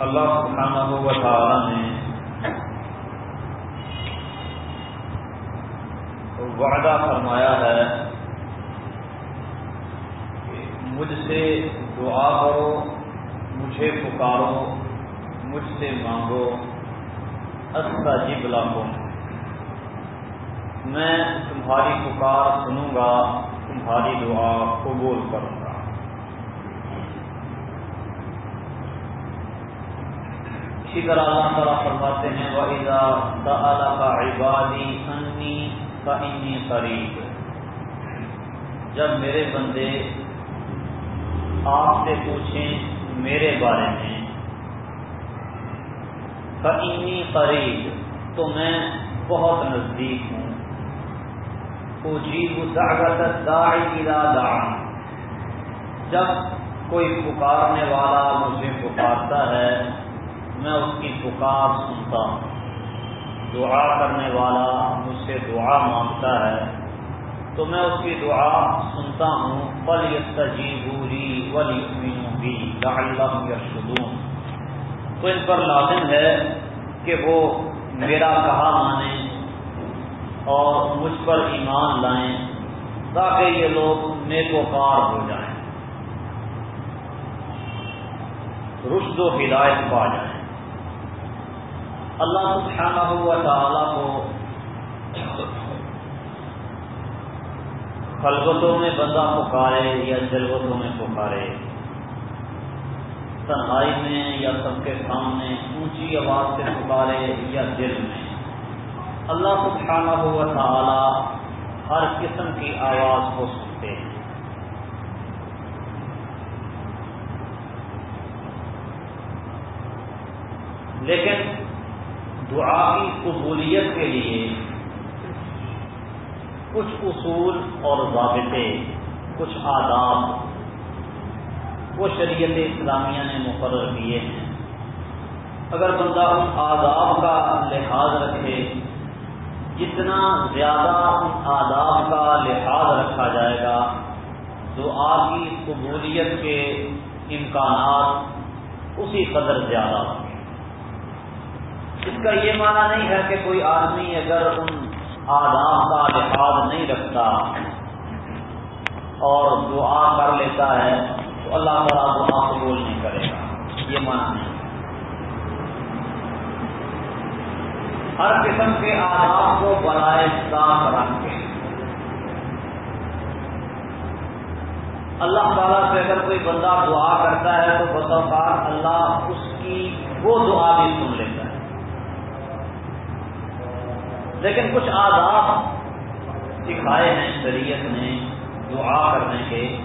اللہ سبحانہ و تعالی نے وعدہ فرمایا ہے کہ مجھ سے دعا کرو، مجھے پکارو، مجھ سے مانگو۔ اچھا جی میں تمہاری پکار سنوں گا، تمہاری دعا قبول کروں گا اسی طرح اللہ تعالیٰ فرماتے ہیں کا عبادی انی فنی قریب جب میرے بندے آپ سے پوچھیں میرے بارے میں فنی قریب تو میں بہت نزدیک ہوں۔ جیب داعی دعا جب کوئی پکارنے والا مجھے پکارتا ہے میں اس کی پکار سنتا ہوں۔ دعا کرنے والا مجھ سے دعا مانگتا ہے، تو میں اس کی دعا سنتا ہوں۔ پل یستجیبوری ولی بھی اللہ یشدون تو ان پر لازم ہے کہ وہ میرا کہا مانیں اور مجھ پر ایمان لائیں تاکہ یہ لوگ نیکوکار ہو جائیں۔ رشد و ہدایت پا جائیں۔ اللہ سبحانہ ہوا تعالیٰ کو خلبتوں میں بندہ پکارے یا جلوتوں میں پکارے، تنہائی میں یا سب کے سامنے اونچی آواز سے پکارے یا دل میں۔ اللہ سبحانہ ہوا تعالی ہر قسم کی آواز کو سنتے ہیں۔ لیکن دعا کی قبولیت کے لیے کچھ اصول اور ضابطے، کچھ آداب وہ شریعت اسلامیہ نے مقرر کیے ہیں۔ اگر بندہ ان آداب کا لحاظ رکھے، جتنا زیادہ ان آداب کا لحاظ رکھا جائے گا، دعا کی قبولیت کے امکانات اسی قدر زیادہ ہوں۔ اس کا یہ معنی نہیں ہے کہ کوئی آدمی اگر ان آداب کا لحاظ نہیں رکھتا اور دعا کر لیتا ہے تو اللہ تعالیٰ دعا قبول نہیں کرے گا۔ یہ معنی نہیں ہر قسم کے آداب کو بنائے صاف رکھ کے اللہ تعالیٰ سے اگر کوئی بندہ دعا کرتا ہے تو بطوفات اللہ اس کی وہ دعا بھی سن لیتا ہے لیکن کچھ آداب سکھائے ہیں شریعت نے، دعا کرنے کے۔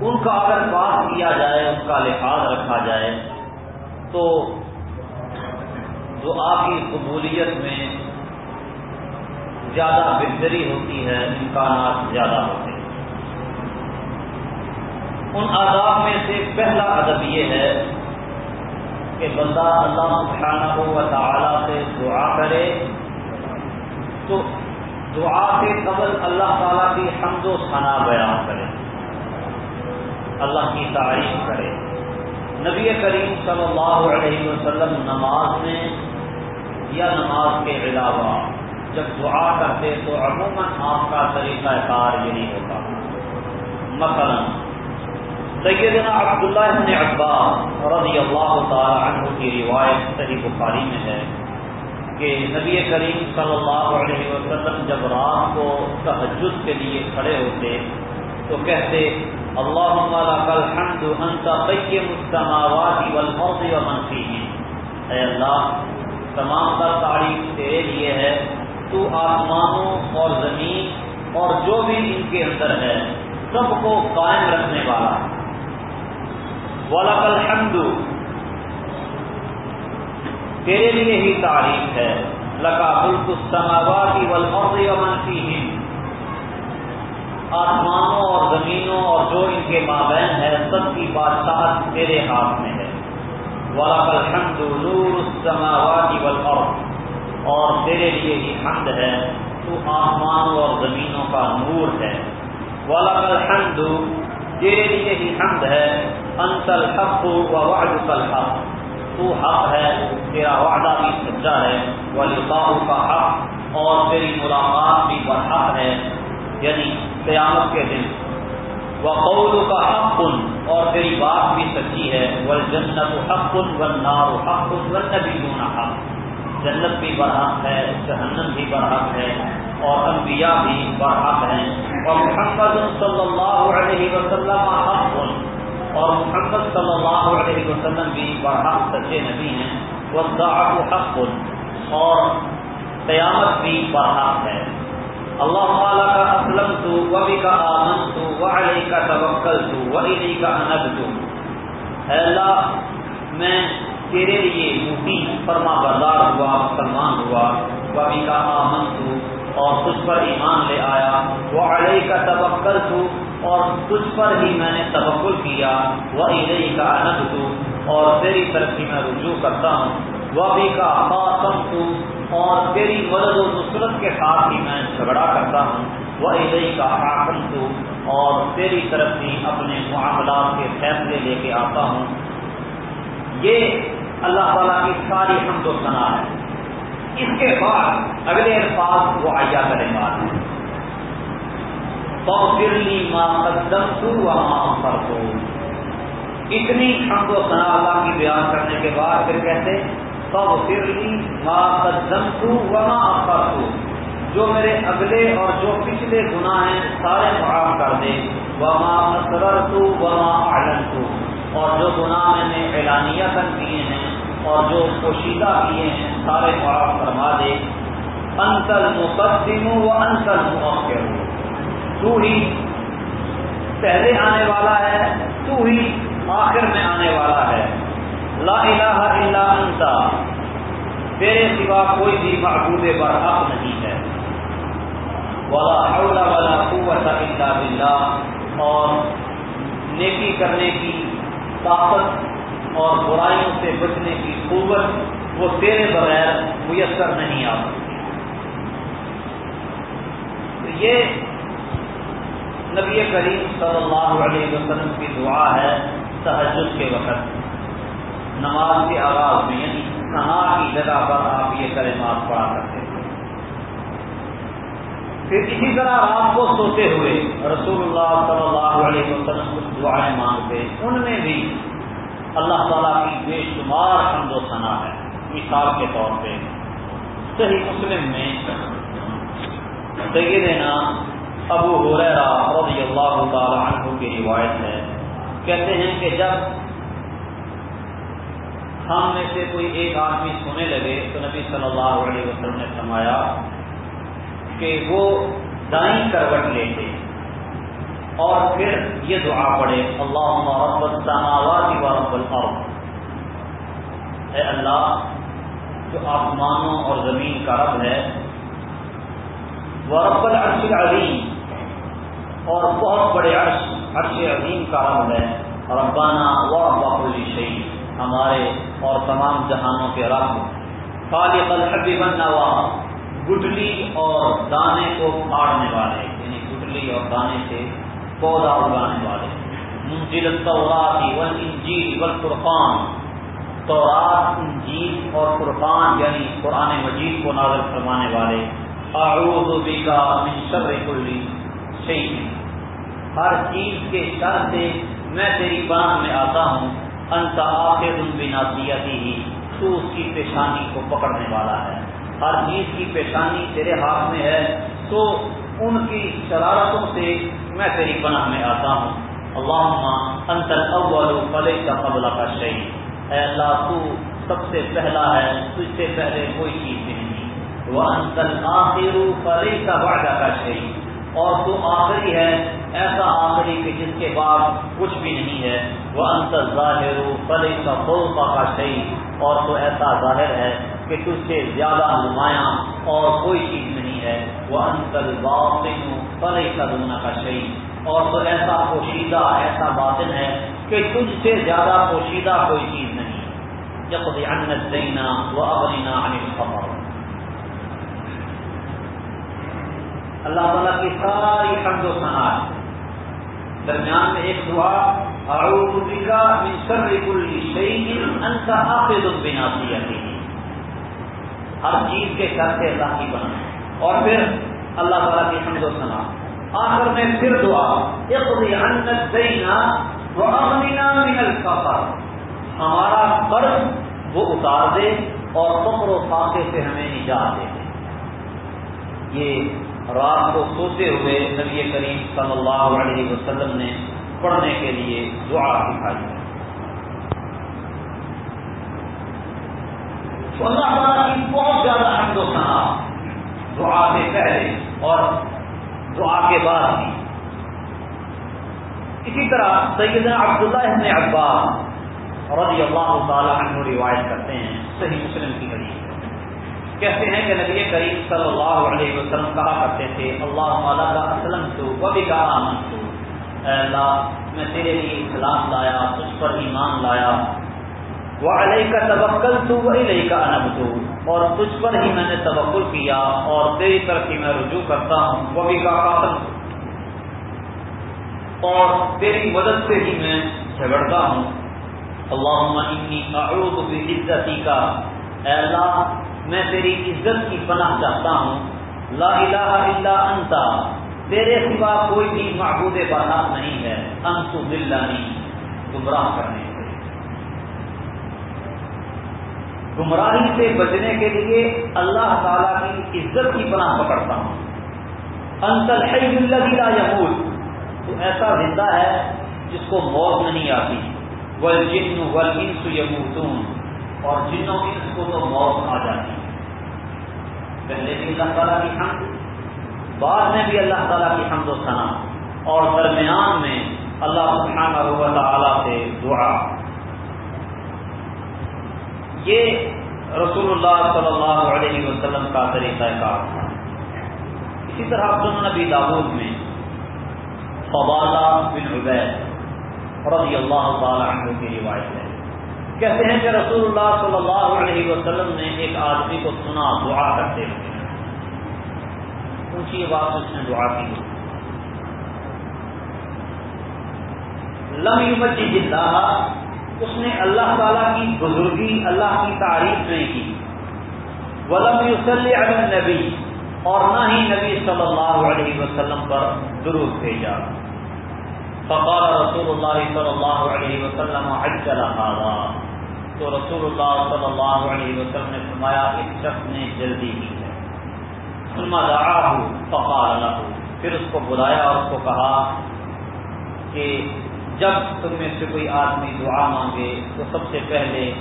ان کا اگر بات کیا جائے، ان کا لحاظ رکھا جائے، تو دعا کی قبولیت میں زیادہ بہتری ہوتی ہے، امکانات زیادہ ہوتے ہیں۔ ان آداب میں سے پہلا ادب یہ ہے کہ بندہ اللہ سبحانہ و تعالی سے دعا کرے تو دعا کے قبل اللہ تعالیٰ کی حمد و ثنا بیان کرے۔ اللہ کی تعریف کرے۔ نبی کریم صلی اللہ علیہ وسلم نماز میں یا نماز کے علاوہ جب دعا کرتے تو عموماً آپ کا طریقہ کار یہی ہوتا۔ مثلا سیدنا عبداللہ ابن عباس رضی اللہ تعالی عنہ کی روایت صحیح بخاری میں ہے۔ کہ نبی کریم صلی اللہ علیہ وسلم جب رات کو تحجد کے لیے کھڑے ہوتے تو کہتے، اللہ الحمد انت قیم السماوات والارض ومن فیہم. اے اللہ، تمام کا تعریف تیرے لیے ہے، تو آسمانوں اور زمین اور جو بھی ان کے اندر ہے، سب کو قائم رکھنے والا۔ وَلَقَ الْحَمْدُ تیرے لیے ہی تعریف ہے۔ لکا ملک السماواتی والارض ومن فیہم آسمانوں اور زمینوں اور جو ان کے مابین ہے، سب کی بادشاہت تیرے ہاتھ میں ہے۔ وَلَقَ الْحَمْدُ نُورُ السَّمَاوَاتِ وَالْأَرْضِ۔ اور تیرے لیے ہی حمد ہے، تو آسمانوں اور زمینوں کا نور ہے۔ وَلَقَ الْحَمْدُ تیرے لیے ہی حمد ہے انت الحق و وعدك الحق۔ تو حق ہے، تیرا وعدہ بھی سچا ہے وہ کا حق، اور تیری ملاقات بھی برحق ہے یعنی قیامت کے دن۔ وہ قول کا حق کن اور تیری بات بھی سچی ہے وہ جنت حق کن و حق کن و نبی حق۔ جنت بھی برحق ہے، جہنم بھی برحق ہے، اور انبیاء بھی برحق ہیں۔ اور محمد صلی اللہ علیہ وسلم حق۔ اور محمد صلی اللہ علیہ وسلم بھی برحق سچے نبی ہیں۔ وہ حق۔ اور قیامت بھی برحق ہے۔ اللہ تعالیٰ کا اسلم تو وبی کا آمن تو وہ علی کا توکل تو وہ علی کا انب تو اللہ، میں تیرے لیے موٹی فرما بردار ہوا، مسلمان ہوا۔ کبھی کا آمن تو اور تجھ پر ایمان لے آیا۔ وہ اڑئی کا تبکل تو اور تجھ پر ہی میں نے تبکل کیا وہ علیہ کا انب تو اور تیری طرف ہی میں رجوع کرتا ہوں۔ وہ بھی کا قاسم تو اور تیری مدد و نصرت کے ساتھ ہی میں جھگڑا کرتا ہوں۔ وہ علیہ کا حاکم تو اور تیری طرف ہی اپنے معاملات کے فیصلے لے کے آتا ہوں۔ یہ اللہ تعالیٰ کی ساری حمد و ثنا ہے۔ اس کے بعد اگلے الفاظ وہ آیا کریں بات ہے ماں قدم تو ماں پر تو اتنی حمد و ثنا اللہ کی بیان کرنے کے بعد پھر کہتے فرلی ماں قدم تو ماں پر تو جو میرے اگلے اور جو پچھلے گناہ ہیں، سارے معاف کر دے۔ وما اثر تو وما آلن تو اور جو گناہ میں نے اعلانیہ تن کیے ہیں، اور جو پوشیدہ کیے ہیں، سارے معاف فرما دے۔ انتل مقدم و انتل مؤخر تو ہی پہلے آنے والا ہے تو ہی آخر میں آنے والا ہے۔ لا الہ الا انت، تیرے سوا کوئی بھی معبود برحق نہیں ہے۔ ولا حول ولا قوت الا باللہ۔ اور نیکی کرنے کی طاقت اور برائیوں سے بچنے کی قوت وہ تیرے بغیر میسر نہیں آ سکتی۔ تو یہ نبی کریم صلی اللہ علیہ وسلم کی دعا ہے تحجد کے وقت۔ نماز کے آغاز میں یعنی کہاں کی جگہ پر آپ یہ کلمات پڑھا کرتے تھے پھر اسی طرح رات کو سوتے ہوئے رسول اللہ صلی اللہ علیہ وسلم کچھ دعائیں مانگتے ان میں بھی اللہ تعالیٰ کی بے شمار حمد و ثنا ہے۔ مثال کے طور پہ صحیح مسلم میں سیدنا ابو حریرہ رضی اللہ تعالی عنہ کی روایت ہے، کہتے ہیں کہ جب ہم میں سے کوئی ایک آدمی سونے لگے تو نبی صلی اللہ علیہ وسلم نے فرمایا کہ وہ دائیں کروٹ لیتے اور پھر یہ دعا پڑھے اللہ محبت السماوات و رب الارض۔ اے اللہ، جو آسمانوں اور زمین کا رب ہے وہ رب العرش العظیم۔ اور بہت بڑے عرش عرش عظیم کا رب ہے۔ ربانہ و رب شہید ہمارے اور تمام جہانوں کے رب۔ خالق الحب بننا گٹلی اور دانے کو پھاڑنے والے یعنی گٹلی اور دانے سے پودا اگانے والے۔ منزل توراتی ول انجیل ول قرقان تورات، انجیل اور قرقان یعنی قرآن مجید کو نازل فرمانے والے۔ اعوذ بکا من شر کلی شیء ہر چیز کے شر سے میں تیری پناہ میں آتا ہوں۔ انت آخر بناسیتی ہی۔ تو اس کی پیشانی کو پکڑنے والا ہے۔ ہر چیز کی پیشانی تیرے ہاتھ میں ہے۔ تو ان کی شرارتوں سے میں تیری پناہ میں آتا ہوں۔ اللہ انتر اول فلے کا قبلہ کا شہید اے اللہ، تو سب سے پہلا ہے۔ تجھ سے پہلے کوئی چیز نہیں۔ وہ انتر آخر فلے کا وعدہ کا شہید اور تو آخری ہے، ایسا آخری کہ جس کے بعد کچھ بھی نہیں ہے۔ وہ انتر ظاہر فلے کا فوقا کا شہید اور تو ایسا ظاہر ہے کہ تجھ سے زیادہ نمایاں اور کوئی چیز نہیں ہے۔ وہ انتر باطن فلے کا دونوں کا شہید اور تو ایسا پوشیدہ، ایسا باطن ہے کہ تجھ سے زیادہ پوشیدہ کوئی چیز نہیں۔ جب انت دینا وہ ابلینا خبر اللہ تعالیٰ کی ساری حمد و صنعت درمیان میں ایک دعا، اعوذ بک من شر کل شیء انت حافظ بناصیتی ہر چیز کے شر سے اللہ کی بنا اور پھر اللہ تعالیٰ کی حمد و ثنا آخر میں پھر دعا اقضی عنا الدین واغننا من الفقر ہمارا قرض وہ اتار دے اور فقر و فاقے سے ہمیں نجات دے دے۔ یہ رات کو سوتے ہوئے نبی کریم صلی اللہ علیہ وسلم نے پڑھنے کے لیے دعا سکھائی تو اللہ تعالیٰ کی بہت زیادہ حمد و ثنا دعا سے پہلے اور دعا کے بعد بھی۔ اسی طرح سیدنا عبداللہ ابن عباس رضی اللہ تعالی عنہ روایت کرتے ہیں، صحیح مسلم کی حدیث۔ کہتے ہیں کہ نبی کریم صلی اللہ علیہ وسلم کہا کرتے تھے، اللہ تعالیٰ کا اسلم تو وہ بھی کہا من تو اللہ، میں تیرے لیے اسلام لایا، تجھ پر ایمان لایا۔ وہ علیہ کا توکل تو وہ علیہ کا انب اور تجھ پر ہی میں نے توکل کیا اور تیری طرف ہی میں رجوع کرتا ہوں وہ بھی کا قاسم اور تیری مدد سے ہی میں جھگڑتا ہوں۔ اللہ انی اعوذ بعزتی کا اے اللہ میں تیری عزت کی پناہ چاہتا ہوں۔ لا الہ الا انت۔ تیرے سوا کوئی بھی معبود بات نہیں ہے۔ انت بلانی گمراہ کرنے سے۔ گمراہی سے بچنے کے لیے اللہ تعالی کی عزت کی پناہ پکڑتا ہوں۔ انت الحی الذی لا یموت۔ تو ایسا زندہ ہے جس کو موت نہیں آتی۔ ول جن ول انس یموتون۔ اور جنوں انس کو تو موت آ جاتی ہے۔ پہلے بھی اللہ تعالیٰ کی حمد، بعد میں بھی اللہ تعالیٰ کی حمد و ثنا۔ اور درمیان میں اللہ سبحانہ و تعالیٰ سے دعا۔ یہ رسول اللہ صلی اللہ علیہ وسلم کا طریقہ کار۔ تھا اسی طرح سنن نبی داود میں فوالا بن عبید رضی اللہ تعالی عنہ کی روایت ہے۔ کہتے ہیں کہ رسول اللہ صلی اللہ علیہ وسلم نے ایک آدمی کو سنا، دعا کرتے ہوئے۔ اونچی بات اس نے دعا کی۔ لم یمجد اللہ، اس نے اللہ تعالیٰ کی بزرگی، اللہ کی تعریف نہیں کی۔ ولم یصلی علی النبی، اور نہ ہی نبی صلی اللہ علیہ وسلم پر درود بھیجا۔ فقال رسول اللہ صلی اللہ علیہ وسلم حج هذا۔ تو رسول اللہ صلی اللہ علیہ وسلم نے فرمایا اس شخص نے جلدی کی ہے۔ ثم فقال پھر اس کو بلایا اور اس کو کہا کہ جب تم میں سے کوئی آدمی دعا مانگے تو سب سے پہلے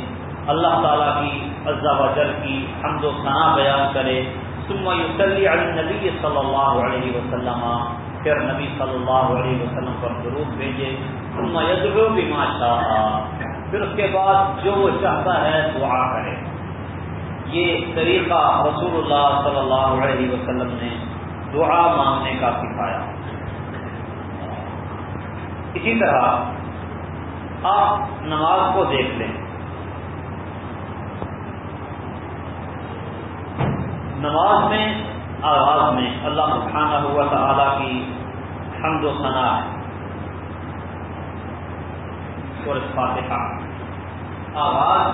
اللہ تعالیٰ کی عزا و جل کی حمد و ثنا بیان کرے۔ ثم یصلی علی النبی صلی اللہ علیہ وسلم۔ پھر نبی صلی اللہ علیہ وسلم پر درود بھیجے۔ ثم یدعو بما شاء۔ پھر اس کے بعد جو وہ چاہتا ہے دعا کرے۔ یہ طریقہ رسول اللہ صلی اللہ علیہ وسلم نے دعا مانگنے کا سکھایا۔ اسی طرح آپ نماز کو دیکھ لیں۔ نماز میں، آغاز میں اللہ سبحانہ ہوا تعالی کی حمد و ثنا ہے۔ سورج فاتحہ۔ آغاز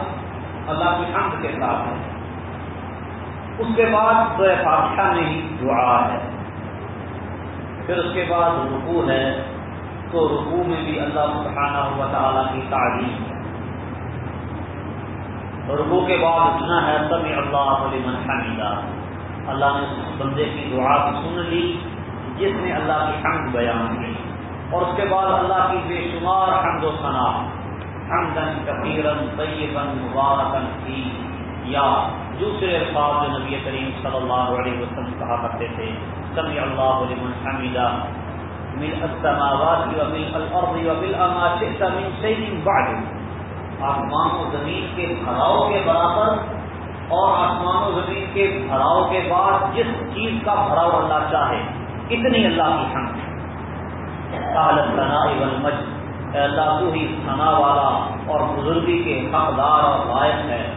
اللہ کی حمد کے ساتھ ہے۔ اس کے بعد سورہ فاتحہ میں ہی دعا ہے۔ پھر اس کے بعد رکوع ہے۔ تو رکوع میں بھی اللہ سبحانہ ہوا تعالیٰ کی تعلیم ہے۔ رکوع کے بعد اٹھنا ہے سب اللہ علیہ حمیدہ۔ اللہ نے اس بندے کی دعا سن لی، جس نے اللہ کی حمد بیان کی۔ اور اس کے بعد اللہ کی بے شمار حمد و ثنا حمدن کثیرن طیبن مبارکن کی یا دوسرے الفاظ جو نبی کریم صلی اللہ علیہ وسلم کہا کرتے تھے، سمی اللہ علیہ حمیدہ، من السماوات ومن الارض ومن اما شئت من شيء بعد. آسمان و زمین کے بھراؤ کے برابر اور آسمان و زمین کے بھراؤ کے بعد جس چیز کا بھراؤ اللہ چاہے، اتنی اللہ کی حمد. مجد اللہ تو ہی ثنا والا اور بزرگی کے حقدار اور لائق ہے۔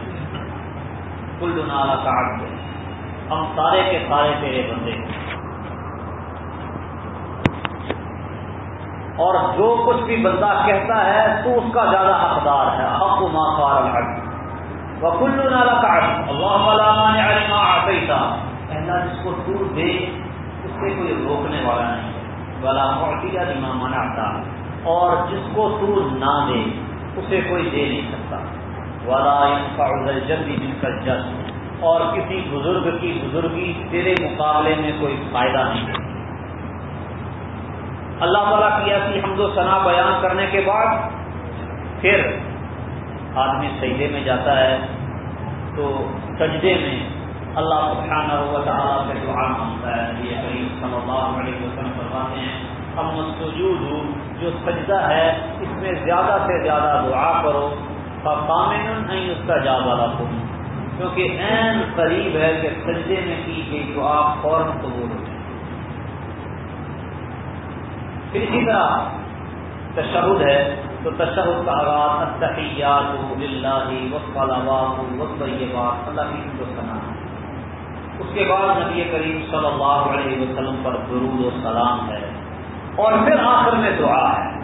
کل نالا کاٹ ہم سارے کے سارے تیرے بندے اور جو کچھ بھی بندہ کہتا ہے، تو اس کا زیادہ حقدار ہے۔ حق ما قال الحق وکل نالا کا اللہ علامہ علما عطیتا اللہ جس کو تو دے، اس سے کوئی روکنے والا نہیں والا معطیہ لما منعتا۔ اور جس کو تو نہ دے، اسے کوئی دے نہیں سکتا۔ والا ينفع ذا الجد منك الجد۔ اور کسی بزرگ کی بزرگی تیرے مقابلے میں کوئی فائدہ نہیں۔ ہے اللہ تعالیٰ کی ایسی حمد و ثنا بیان کرنے کے بعد پھر آدمی سجدے میں جاتا ہے۔ تو سجدے میں اللہ سبحانہ ہوا تعالیٰ سے دعا مانگتا ہے۔ یہ قریب صلی اللہ علیہ وسلم فرماتے ہیں ہم سجود جو سجدہ ہے، اس میں زیادہ سے زیادہ دعا کرو کامن نہیں اس کا جا کیونکہ این قریب ہے کہ سجدے میں کی گئی دعا فوراً قبول ہو جائے۔ پھر اسی طرح تشہد ہے، تو تشہد کا آغاز تحیات اللہ وقت وقت یہ بات اللہ کی کو سنا اس کے بعد نبی کریم صلی اللہ علیہ وسلم پر درود و سلام ہے۔ اور پھر آخر میں دعا ہے۔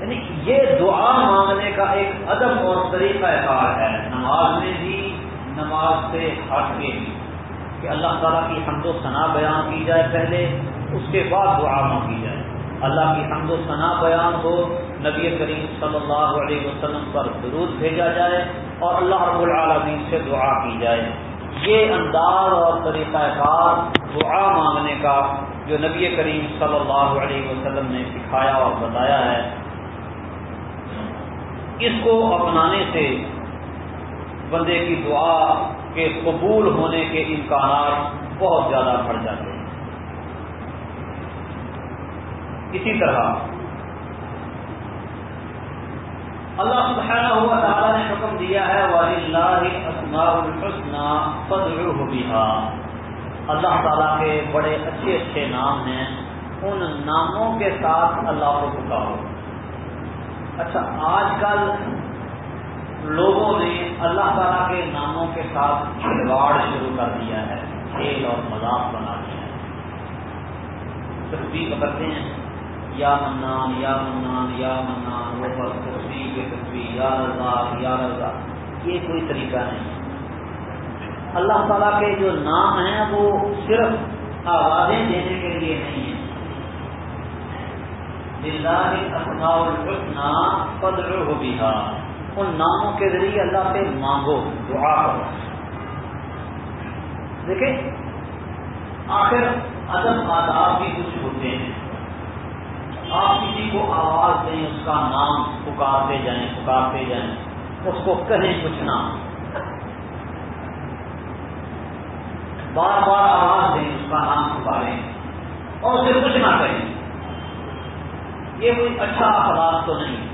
یعنی یہ دعا مانگنے کا ایک ادب اور طریقہ کار ہے۔ نماز میں بھی، نماز سے ہٹ کے بھی۔ کہ اللہ تعالیٰ کی حمد و ثنا بیان کی جائے پہلے، اس کے بعد دعا مانگی جائے۔ اللہ کی حمد و ثنا بیان ہو، نبی کریم صلی اللہ علیہ وسلم پر درود بھیجا جائے اور اللہ رب العالمین سے دعا کی جائے۔ یہ انداز اور طریقہ کار دعا مانگنے کا جو نبی کریم صلی اللہ علیہ وسلم نے سکھایا اور بتایا ہے، اس کو اپنانے سے بندے کی دعا کے قبول ہونے کے امکانات بہت زیادہ بڑھ جاتے ہیں۔ اسی طرح اللہ سبحانہ ہوا تعالیٰ نے حکم دیا ہے اللہ تعالیٰ کے بڑے اچھے اچھے نام ہیں، ان ناموں کے ساتھ اللہ کو پکارو۔ اچھا آج کل لوگوں نے اللہ تعالیٰ کے ناموں کے ساتھ کھلواڑ شروع کر دیا ہے، کھیل اور مذاق بنا دیا ہے۔ تصویر پکڑتے ہیں، یا منان یا منان یا منان، وہ بس تصویر کے تصویر یا رضا یا رضا۔ یہ کوئی طریقہ نہیں۔ ہے اللہ تعالیٰ کے جو نام ہیں وہ صرف آوازیں دینے کے لیے نہیں ہیں۔ اسماء الحسنہ قدر ہو بھی ان ناموں کے ذریعے اللہ سے مانگو، دعا کرو۔ دیکھیں، آخر ادب آداب بھی کچھ ہوتے ہیں۔ آپ کسی کو آواز دیں، اس کا نام پکارتے جائیں پکارتے جائیں، اس کو کہیں کچھ نہ۔ بار بار آواز دیں، اس کا نام پکاریں اور اسے کچھ نہ کہیں یہ کوئی اچھا اخلاق تو نہیں۔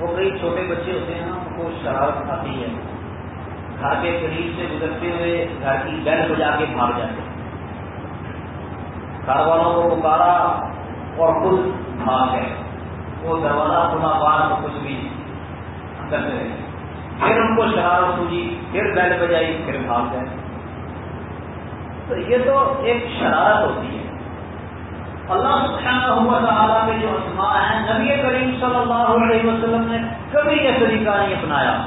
وہ کئی چھوٹے بچے ہوتے ہیں نا، ان کو شرارت آتی ہے۔ گھر کے قریب سے گزرتے ہوئے گھر کی بیل بجا کے بھاگ جاتے ہیں۔ گھر والوں کو پکارا اور خود بھاگ گئے۔ وہ دروازہ کھلا بار تو کچھ بھی اندر سے پھر ان کو شرارت ہوئی پھر بیل بجائی، پھر بھاگ گئے۔ تو یہ تو ایک شرارت ہوتی ہے۔ اللہ سبحانہ ہوا تعالیٰ کے جو اسماء ہیں، نبی کریم صلی اللہ علیہ وسلم نے کبھی یہ طریقہ نہیں اپنایا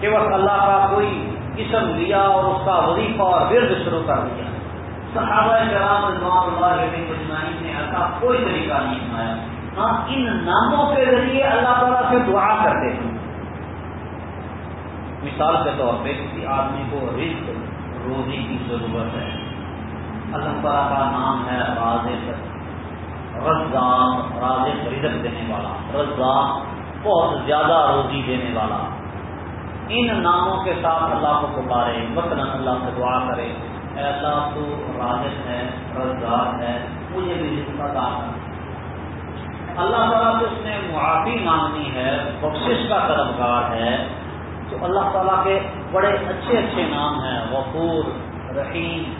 کہ وہ اللہ کا کوئی قسم لیا اور اس کا وظیفہ اور ورد شروع کر دیا۔ صحابہ کرام رضوان اللہ علیہ مجمعین نے ایسا کوئی طریقہ نہیں اپنایا۔ ہاں ان ناموں کے ذریعے اللہ تعالیٰ سے دعا کرتے ہیں مثال کے طور پہ کسی آدمی کو رزق روزی کی ضرورت ہے۔ اللہ تعالیٰ کا نام ہے راز رزاق راز رزق دینے والا۔ رزاق بہت زیادہ روزی دینے والا۔ ان ناموں کے ساتھ اللہ کو پکارے، مثلاً اللہ سے دعا کرے اللہ تو راجد ہے رزدار ہے، مجھے بھی رشتہ دار اللہ تعالیٰ سے اس نے معافی مانگنی ہے، بخشش کا طلبگار ہے تو اللہ تعالیٰ کے بڑے اچھے اچھے نام ہیں، غفور، رحیم۔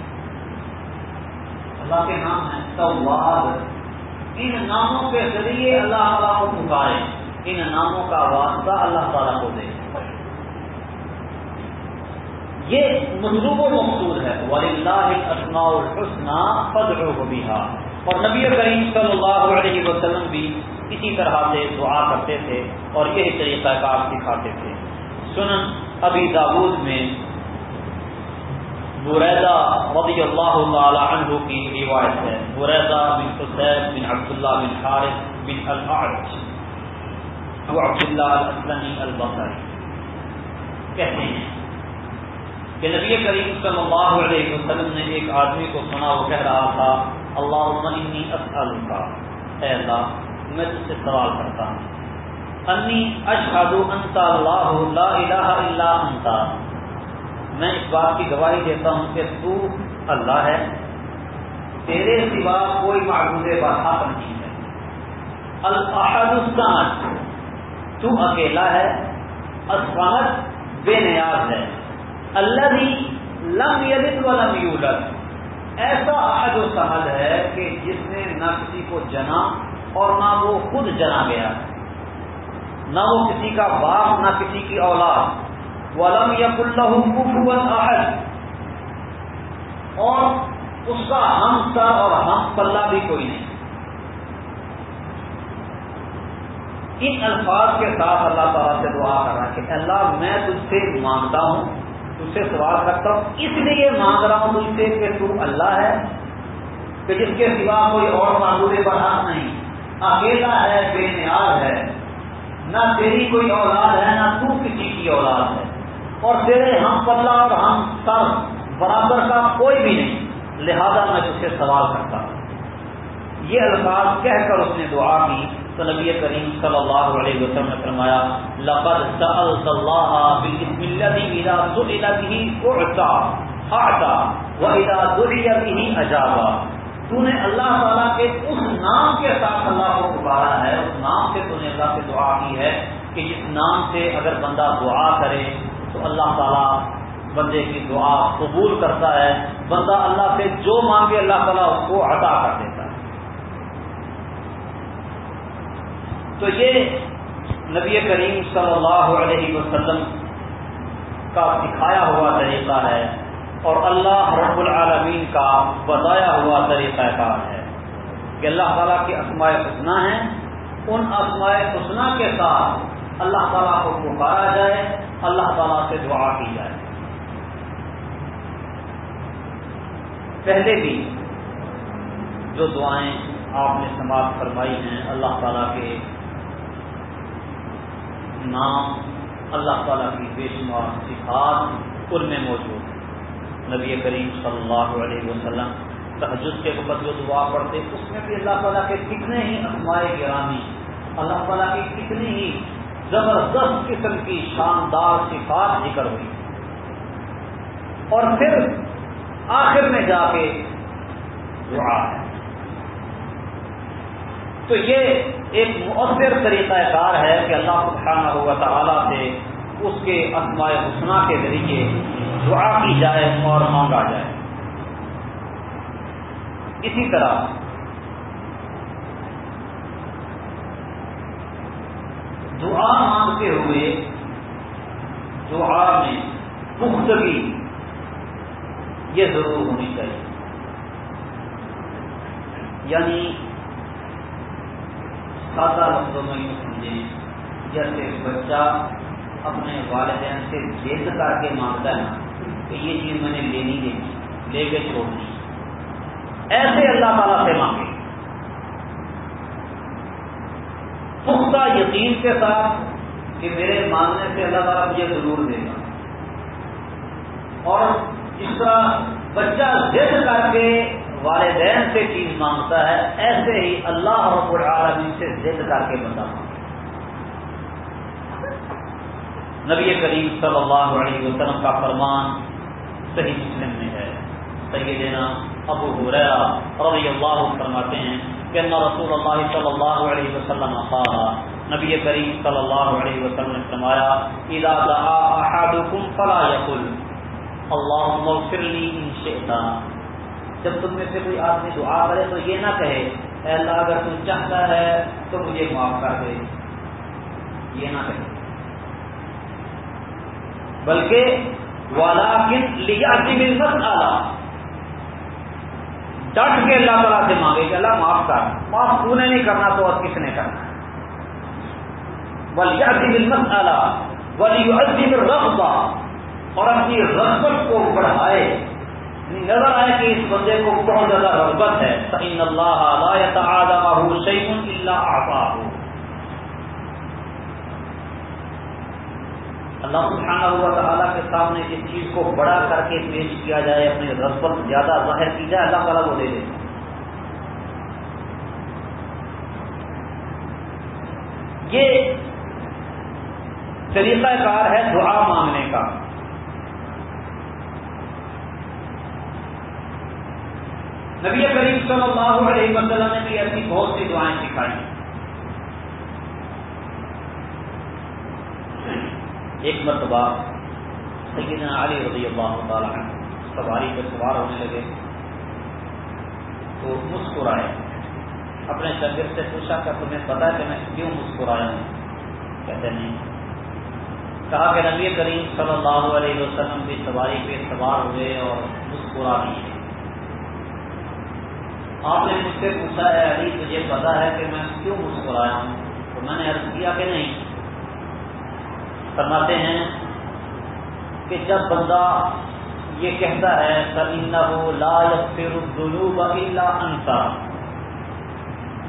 اللہ کے نام ہیں تواد ان ناموں کے ذریعے اللہ تعالیٰ کو پکارے۔ ان ناموں کا واسطہ اللہ تعالیٰ کو دے۔ یہ مطلوب و مقصود ہے۔ ولی اللہ اسماء الحسنہ فضر اور نبی کریم صلی اللہ علیہ وسلم بھی اسی طرح سے دعا کرتے تھے اور یہی طریقہ کار سکھاتے تھے۔ سنن ابی داود میں بریدہ رضی اللہ تعالی عنہ کی روایت ہے۔ بریدہ بن حسین بن عبداللہ بن حارث بن الحارث ابو عبداللہ الاسلمی البصری۔ کہتے ہیں کہ نبی کریم صلی اللہ علیہ وسلم نے ایک آدمی کو سنا، وہ کہہ رہا تھا اللہ انی کا اے اللہ، میں تجھ سے سوال کرتا ہوں۔ انی اشہد انت اللہ لا الہ الا انت میں اس بات کی گواہی دیتا ہوں کہ تو اللہ ہے. تیرے سوا کوئی معبود برحق نہیں ہے. الاحد السان تو اکیلا ہے. اسفانت بے نیاز ہے. اللہ بھی لم یلد ولم یولد ایسا عہد و سہد ہے کہ جس نے نہ کسی کو جنا اور نہ وہ خود جنا گیا. ہے نہ وہ کسی کا باپ، نہ کسی کی اولاد۔ ولم یق اللہ عہد اور اس کا ہم سر اور ہم پلہ بھی کوئی نہیں۔ ان الفاظ کے ساتھ اللہ تعالیٰ سے دعا کر رہا کہ اللہ، میں تجھ سے مانگتا ہوں، تجھ سے سوال کرتا ہوں۔ اس لیے مانگ رہا ہوں تجھ سے کہ تو اللہ ہے، کہ جس کے سوا کوئی اور معلوم برحق نہیں۔ اکیلا ہے، بے نیاز ہے۔ نہ تیری کوئی اولاد ہے، نہ تو کسی کی اولاد ہے۔ اور تیرے ہم پلہ اور ہم سر برابر کا کوئی بھی نہیں، لہذا میں تجھ سے سوال کرتا ہوں۔ یہ الفاظ کہہ کر اس نے دعا کی، تو نبی کریم صلی اللہ علیہ وسلم نے فرمایا، لقد سألت الله بالاسم الذي اذا سئل به اعطى اعطى واذا دعي به اجابا۔ تو نے اللہ تعالیٰ کے اس نام کے ساتھ اللہ کو پکارا ہے، اس نام سے تو نے اللہ سے دعا کی ہے کہ جس نام سے اگر بندہ دعا کرے تو اللہ تعالیٰ بندے کی دعا قبول کرتا ہے۔ بندہ اللہ سے جو مانگے اللہ تعالیٰ اس کو عطا کر دیتا ہے۔ تو یہ نبی کریم صلی اللہ علیہ وسلم کا سکھایا ہوا طریقہ ہے۔ اور اللہ رب العالمین کا بتایا ہوا طریقہ کار ہے کہ اللہ تعالیٰ کی اسماء حسنہ ہیں۔ ان اسماء حسنہ کے ساتھ اللہ تعالیٰ کو پکارا جائے، اللہ تعالیٰ سے دعا کی جائے۔ پہلے بھی جو دعائیں آپ نے سماعت فرمائی ہیں، اللہ تعالیٰ کے نام، اللہ تعالیٰ کی بے شمار صفات، ان میں موجود نبی کریم صلی اللہ علیہ وسلم تحجد کے وقت جو دعا پڑھتے، اس میں بھی اللہ تعالیٰ کے کتنے ہی اسمائے گرامی، اللہ تعالیٰ کی کتنی ہی زبردست قسم کی شاندار صفات ذکر ہوئی۔ اور پھر آخر میں جا کے دعا ہے۔ تو یہ ایک مؤثر طریقہ کار ہے کہ اللہ سبحانہ ہوا تعالیٰ سے اس کے اسماء حسنہ کے ذریعے دعا کی جائے اور مانگا جائے۔ اسی طرح دعا مانگتے ہوئے دعا میں پختگی یہ ضرور ہونی چاہیے۔ یعنی سادہ لفظوں میں یوں سمجھیں، جیسے بچہ اپنے والدین سے ضد کر کے مانگتا ہے۔ نا کہ یہ چیز میں نے لینی دینی لے کے چھوڑنی ایسے اللہ تعالیٰ سے مانگے۔ پختہ یقین کے ساتھ کہ میرے مانگنے سے اللہ تعالیٰ مجھے ضرور دے گا۔ اور اس طرح بچہ ضد کر کے والدین سے چیز مانگتا ہے، ایسے ہی اللہ رب العالمین سے ضد کر کے بندہ مانگتا نبی کریم صلی اللہ علیہ وسلم کا فرمان صحیح مسلم میں ہے۔ صحیح دینا ابو حریرہ رضی اللہ فرماتے ہیں کہ اللہ رسول اللہ صلی اللہ علیہ وسلم قال، نبی کریم صلی اللہ علیہ وسلم نے فرمایا، اذا دعا احدكم فلا يقل اللهم اغفر لي ان شئت جب تم میں سے کوئی آدمی دعا کرے تو یہ نہ کہے، اے اللہ، اگر تم چاہتا ہے تو مجھے معاف کر دے یہ نہ کہے۔ بلکہ والا کن لیا آلہ ڈٹ کے اللہ تعالیٰ سے مانگے کہ اللہ معاف کر۔ معاف تو نے نہیں کرنا تو اور کس نے کرنا؟ ولی عظیم آلہ ولی عظیم رقبہ اور اپنی رغبت کو بڑھائے۔ یعنی نظر آئے کہ اس بندے کو بہت زیادہ رغبت ہے۔ سعین اللہ تعالیٰ شعین اللہ آبا ہو اللہ سبحانہ ہوا تعالیٰ کے سامنے جس چیز کو بڑا کر کے پیش کیا جائے اپنی رغبت زیادہ ظاہر کی جائے، اللہ تعالیٰ کو دے دے۔ یہ طریقہ کار ہے دعا مانگنے کا۔ نبی کریم صلی اللہ علیہ وسلم نے بھی ایسی بہت سی دعائیں سکھائی۔ ایک مرتبہ سیدنا علی رضی اللہ تعالیٰ سواری پہ سوار ہونے لگے تو مسکرائے۔ اپنے شگرد سے پوچھا کر تمہیں پتا کہ میں کیوں مسکرایا ہوں؟ کہتے نہیں۔ کہا کہ نبی کریم صلی اللہ علیہ وسلم بھی سواری پہ سوار ہوئے اور مسکرا دیے۔ آپ نے مجھ سے پوچھا ہے علی، تجھے پتا ہے کہ میں کیوں مسکرایا ہوں؟ تو میں نے عرض کیا کہ نہیں فرماتے ہیں کہ جب بندہ یہ کہتا ہے لا انتا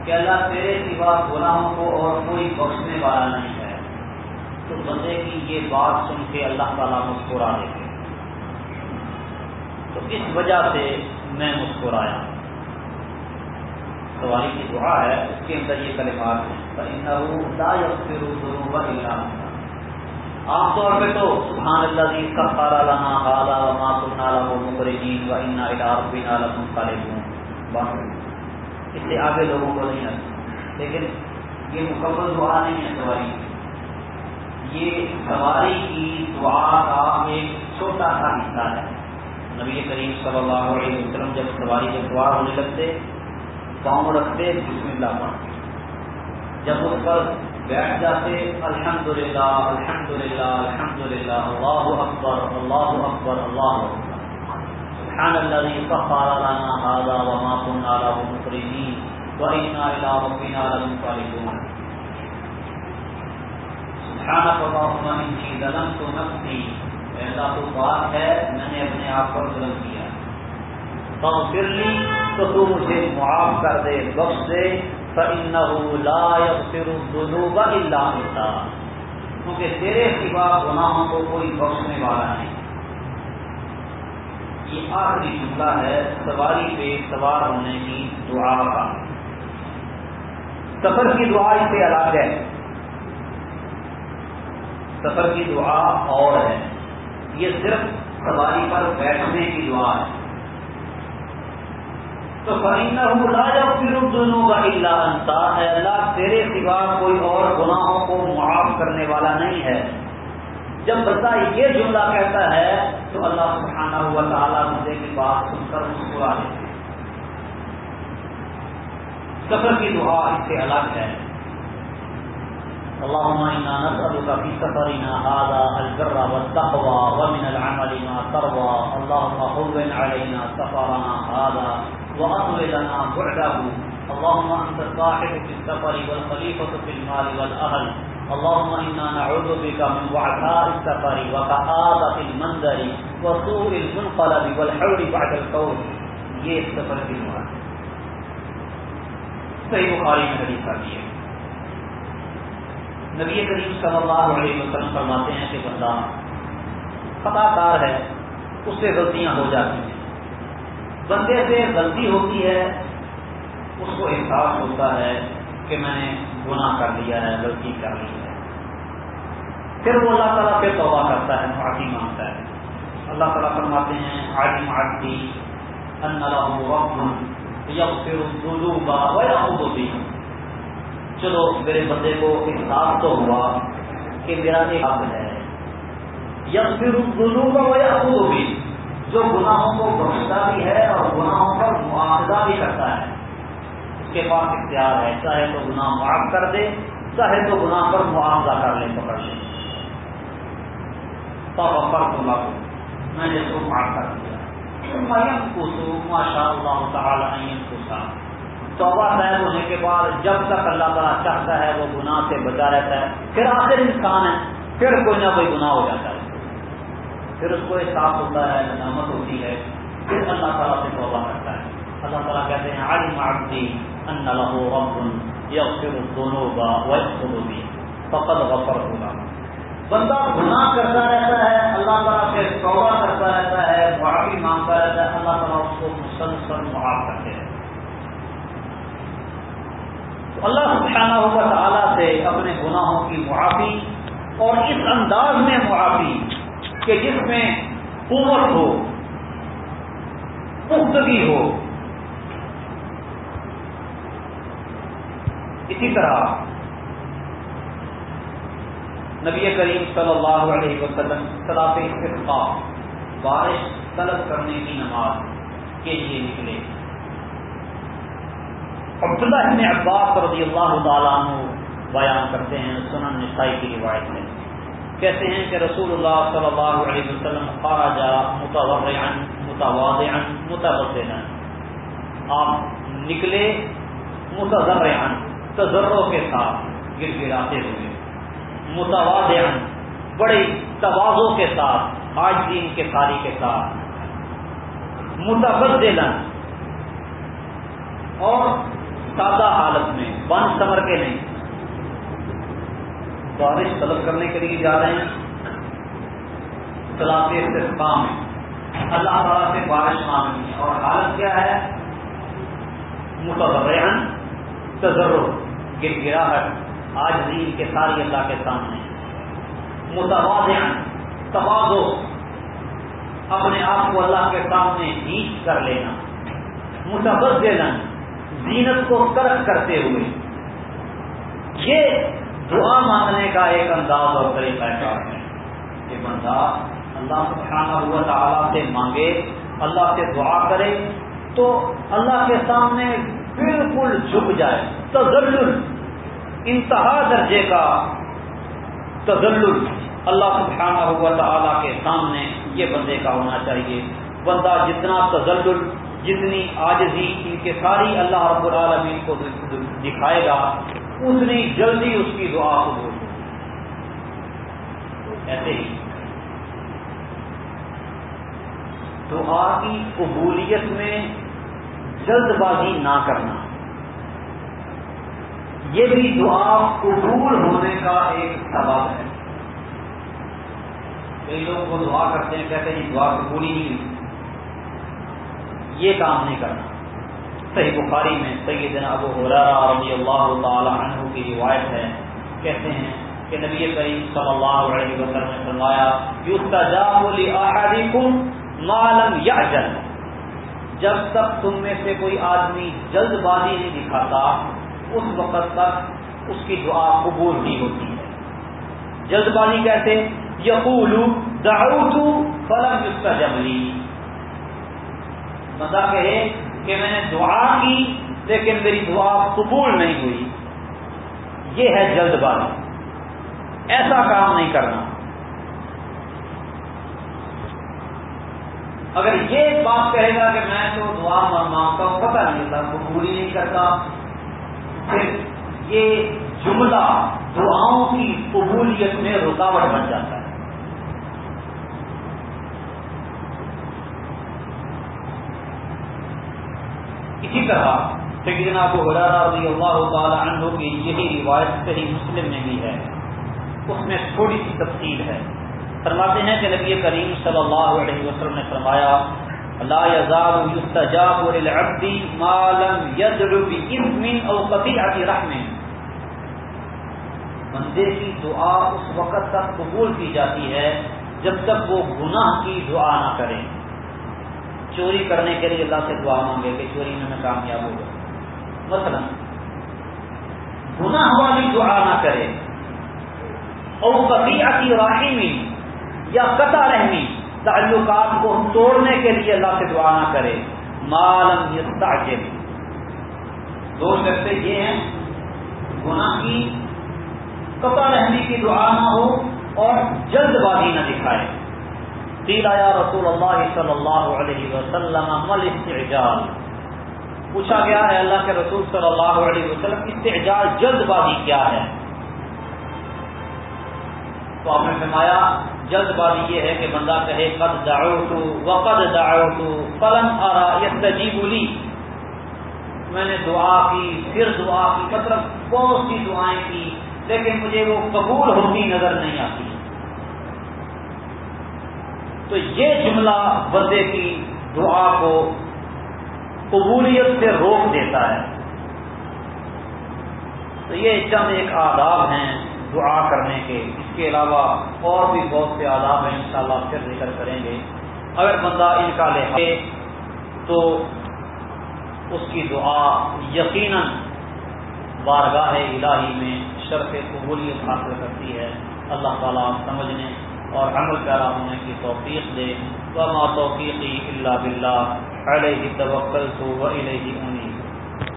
کہ اللہ تیرے سوا گناہوں کو اور کوئی بخشنے والا نہیں ہے۔ تو بندے کی یہ بات سن کے اللہ تعالیٰ مسکرا دیتے تو اس وجہ سے میں مسکرایا۔ سوالی کی دعا ہے، اس کے اندر یہ کلمات ہیں۔ عام طور پہ تو سبحان اللہ جی کا سارا لانا خالا وما سننا لہو مخرجین و انا الى ربنا لمنقلبون. اس سے آگے لوگوں کو نہیں آتا. لیکن یہ مکمل دعا نہیں ہے سواری. یہ سواری کی دعا کا ایک چھوٹا سا حصہ ہے. نبی کریم صلی اللہ علیہ وسلم جب سواری کے دعا ہونے لگتے پاؤں رکھتے، بسم اللہ پڑھتے. جب اس پر بیٹھ جاتے الحمد للہ الحمد للہ الحمد للہ اللہ اکبر اللہ اکبر، اللہ سبحان الذي سخر لنا هذا وما كنا له مقرنين وإنا إلى ربنا لمنقلبون۔ سبحانك اللهم إني ظلمت نفسي۔ اللہ، تو بات ہے، میں نے اپنے آپ پر ظلم کیا۔ فاغفر لی تو تو مجھے معاف کر دے، بخش دے۔ فَإِنَّهُ لَا يَغْفِرُ الذُّنُوبَ إِلَّا أَنْتَ۔ کیونکہ تیرے سوا گناہوں کو کوئی بخشنے والا نہیں۔ یہ آخری جملہ ہے، سواری پہ سوار ہونے کی دعا کا۔ سفر کی دعا اس سے الگ ہے۔ سفر کی دعا اور ہے۔ یہ صرف سواری پر بیٹھنے کی دعا ہے۔ تو اللہ، تیرے سوا کوئی اور گناہوں کو معاف کرنے والا نہیں ہے۔ جب بندہ یہ جملہ کہتا ہے، تو اللہ سبحانہ ہوا تعالیٰ بندے کی بات سن کر مسکرا دیتے سفر کی دعا اس سے الگ ہے۔ اللهم انا نسالك في سفرنا هذا البر والتقوى ومن العمل ما ترضى اللهم هون علينا سفرنا هذا واطل لنا بعده. اللهم انت الصاحب في السفر والخليفه في المال والاهل اللهم انا نعوذ بك من وعثاء السفر وكآبة المنظر وسوء المنقلب والحول بعد القول یہ سفر کی دعا صحیح بخاری میں حدیث آتی ہے. نبی کریم صلی اللہ علیہ وسلم فرماتے ہیں کہ بندہ خطا کار ہے، اس سے غلطیاں ہو جاتی ہیں۔ بندے سے غلطی ہوتی ہے، اس کو احساس ہوتا ہے کہ میں نے گناہ کر لیا ہے، غلطی کر لی ہے۔ پھر وہ اللہ تعالیٰ پہ توبہ کرتا ہے، معافی مانگتا ہے۔ اللہ تعالیٰ فرماتے ہیں عالم آٹی ان یا پھر چلو، میرے بندے کو احساس تو ہوا کہ میرا ایک حق ہے۔ یا پھر یا خود بھی جو گناہوں کو بخشتا بھی ہے اور گناہوں پر معاوضہ بھی کرتا ہے۔ اس کے پاس اختیار ہے، چاہے تو گناہ معاف کر دے، چاہے تو گناہ پر معاوضہ کر لے، پکڑ لے۔ تو کو۔ میں نے تو معاف کر دیا۔ مریم کو تو ماشاء اللہ تعالی کو توبہ طے ہونے کے بعد جب تک اللہ تعالیٰ چاہتا ہے وہ گناہ سے بچا رہتا ہے، پھر آخر انسان ہے، پھر کوئی نہ کوئی گناہ ہو جاتا ہے۔ پھر اس کو احساس ہوتا ہے، نعمت ہوتی ہے۔ پھر اللہ تعالیٰ سے توبہ کرتا ہے۔ اللہ تعالیٰ کہتے ہیں علی معدی ان رب یا پھر دونوں کا وقت بھی فقط غفر ہوگا بندہ گناہ کرتا رہتا ہے، اللہ تعالیٰ سے توبہ کرتا رہتا ہے، معافی مانگتا رہتا ہے، اللہ تعالیٰ اس کو مسلسل معاف کرتے ہیں۔ تو اللہ سبحانہ ہوا تعالیٰ سے اپنے گناہوں کی معافی اور اس انداز میں معافی کہ جس میں قوت ہو، پختگی ہو۔ اسی طرح نبی کریم صلی اللہ علیہ وسلم صلاح اتفاق بارش طلب کرنے کی نماز کے لیے نکلے۔ عبداللہ ابن عباس رضی اللہ تعالیٰ عنہ بیان کرتے ہیں سنن نسائی کی روایت میں۔ کہتے ہیں کہ رسول اللہ صلی اللہ علیہ وسلم خارجہ متوضعا متواضعا متوضعا آپ نکلے متضرعا تذروں کے ساتھ گر گراتے ہوئے متواضعا بڑی توازوں کے ساتھ آج دین کے ساری کے ساتھ۔ متبدلا۔ اور سادہ حالت میں، بن سمر کے نہیں بارش طلب کرنے کے لیے جا رہے ہیں۔ طلاق استفام میں اللہ تعالیٰ سے بارش مانگنی ہے۔ اور حالت کیا ہے؟ متبرحن تجرب گر گراہٹ۔ آج دین کے ساری اللہ کے سامنے متوازن توازو اپنے آپ کو اللہ کے سامنے نیچ کر لینا۔ متبدن زینت کو ترک کرتے ہوئے۔ یہ دعا مانگنے کا ایک انداز اور طریقہ کار ہے کہ بندہ اللہ سبحانہ ہوا تعالیٰ سے مانگے، اللہ سے دعا کرے تو اللہ کے سامنے بالکل جھک جائے تزل انتہا درجے کا تزل اللہ سبحانہ ہوا تعالیٰ کے سامنے یہ بندے کا ہونا چاہیے۔ بندہ جتنا تزل جتنی آجزی ان کے ساری اللہ رب العالمین کو دکھائے گا اتنی جلدی اس کی دعا قبول ہو ایسے ہی۔ دعا کی قبولیت میں جلد بازی نہ کرنا۔ یہ بھی دعا قبول ہونے کا ایک سبب ہے۔ کئی لوگ وہ دعا کرتے ہیں، کہتے ہیں جی دعا قبول ہی نہیں یہ کام نہیں کرنا۔ صحیح بخاری میں سیدنا ابو حرارہ رضی اللہ تعالی عنہ کی روایت ہے۔ کہتے ہیں کہ نبی کریم صلی اللہ علیہ وسلم نے فرمایا، یستجاب لاحدکم ما لم یعجل جب تک تم میں سے کوئی آدمی جلد بازی نہیں دکھاتا، اس وقت تک اس کی دعا قبول نہیں ہوتی ہے۔ جلد بازی کہتے یقول، دعوت فلم یستجب لی بندہ کہے کہ میں نے دعا کی، لیکن میری دعا قبول نہیں ہوئی۔ یہ ہے جلد بازی۔ ایسا کام نہیں کرنا۔ اگر یہ بات کہے گا کہ میں تو دعا مانگتا ہوں، پتہ نہیں تھا قبول ہی نہیں کرتا۔ پھر یہ جملہ دعاؤں کی قبولیت میں رکاوٹ بن جاتا ہے۔ اسی طرح سیدنا کو حرارہ رضی اللہ تعالی عنہ کی یہی روایت صحیح مسلم میں بھی ہے۔ اس میں تھوڑی سی تفصیل ہے۔ فرماتے ہیں کہ نبی کریم صلی اللہ علیہ وسلم نے فرمایا، لا يزال يستجاب للعبد ما لم يدعو بإثم او قطيعة رحم. بندے کی دعا اس وقت تک قبول کی جاتی ہے جب تک وہ گناہ کی دعا نہ کرے چوری کرنے کے لیے اللہ سے دعا مانگے کہ چوری میں میں کامیاب ہو جاؤں۔ مثلا، گناہ والی دعا نہ کرے۔ اور کبھی کی راہمی یا قطع رحمی، تعلقات کو توڑنے کے لیے اللہ سے دعا نہ کرے۔ مالم کے دو شرطیں یہ ہیں، گناہ کی، قطع رحمی کی دعا نہ ہو اور جلد بازی نہ دکھائے۔ قیل یا رسول اللہ صلی اللہ علیہ وسلم استعجال. پوچھا گیا ہے اللہ کے رسول صلی اللہ علیہ وسلم، استعجال جلد بازی کیا ہے؟ تو آپ نے فرمایا، جلد بازی یہ ہے کہ بندہ کہے، قد دعوت، وقد دعوت، فلم ارا یستجیب لی. میں نے دعا کی، پھر دعا کی مطلب بہت سی دعائیں کی، لیکن مجھے وہ قبول ہوتی نظر نہیں آتی۔ تو یہ جملہ بندے کی دعا کو قبولیت سے روک دیتا ہے۔ تو یہ چند ایک آداب ہیں دعا کرنے کے۔ اس کے علاوہ اور بھی بہت سے آداب ہیں، انشاءاللہ پھر ذکر کریں گے۔ اگر بندہ ان کا لے تو اس کی دعا یقیناً بارگاہ الہی میں شرف قبولیت حاصل کرتی ہے۔ اللہ تعالیٰ سمجھنے۔ اور عمل پیرا ہونے کی توفیق دے۔ وما توفیقی اللہ بلّہ علیہ توکل تو و علیہ